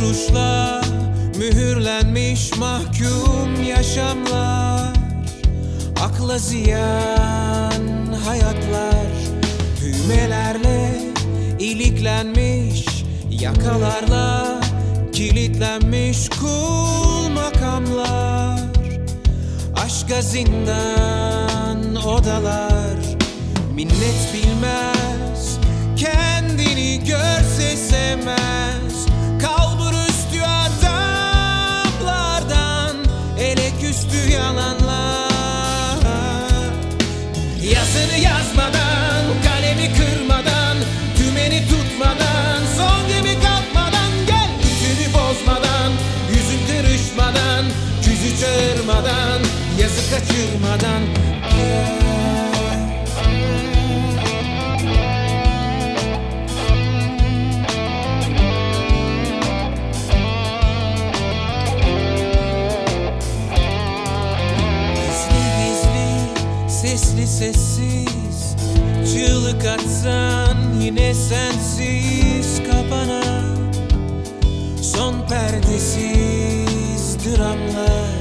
Üç kuruşla mühürlenmiş mahkum yaşamlar Akla ziyan hayatlar Düğmelerle iliklenmiş yakalarla Kilitlenmiş kul makamlar Aşka zindan odalar Minnet bilmez Kendini görse Yazını yazmadan Kalemi kırmadan Tümeni tutmadan Son gibi kalkmadan Gel bütünü bozmadan Yüzün kırışmadan Küzü çağırmadan Yazı kaçırmadan. Gel sesli sessiz. Çığlık atsan yine sensiz. Kapana Son perdesiz. Dramlar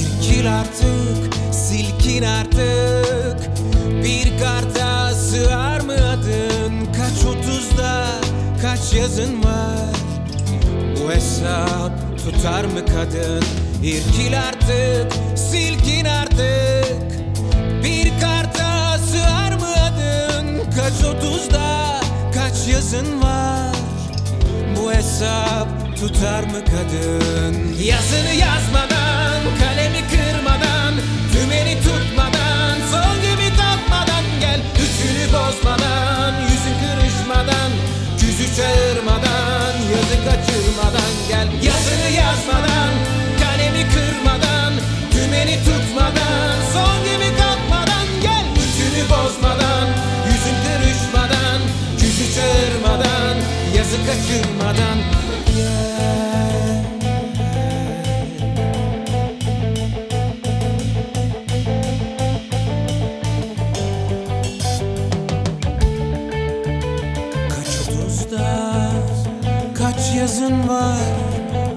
İrkil artık, silkin artık. Bir karta sığar mı adın? Kaç otuzda, kaç yazın var? Bu hesap tutar mı kadın? İrkil artık, silkin yazın var? Bu hesap tutar mı kadın? Yazını yazmadan, kalemi kırmadan kaçırmadan. Gel Kaç Kaç yazın var?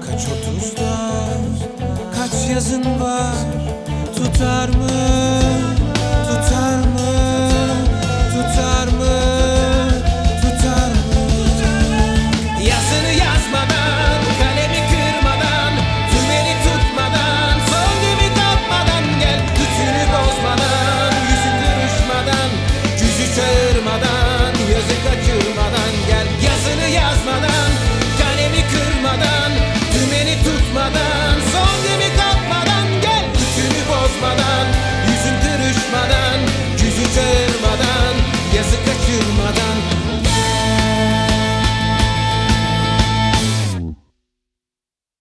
Kaç otuzda Kaç yazın var? Tutar mı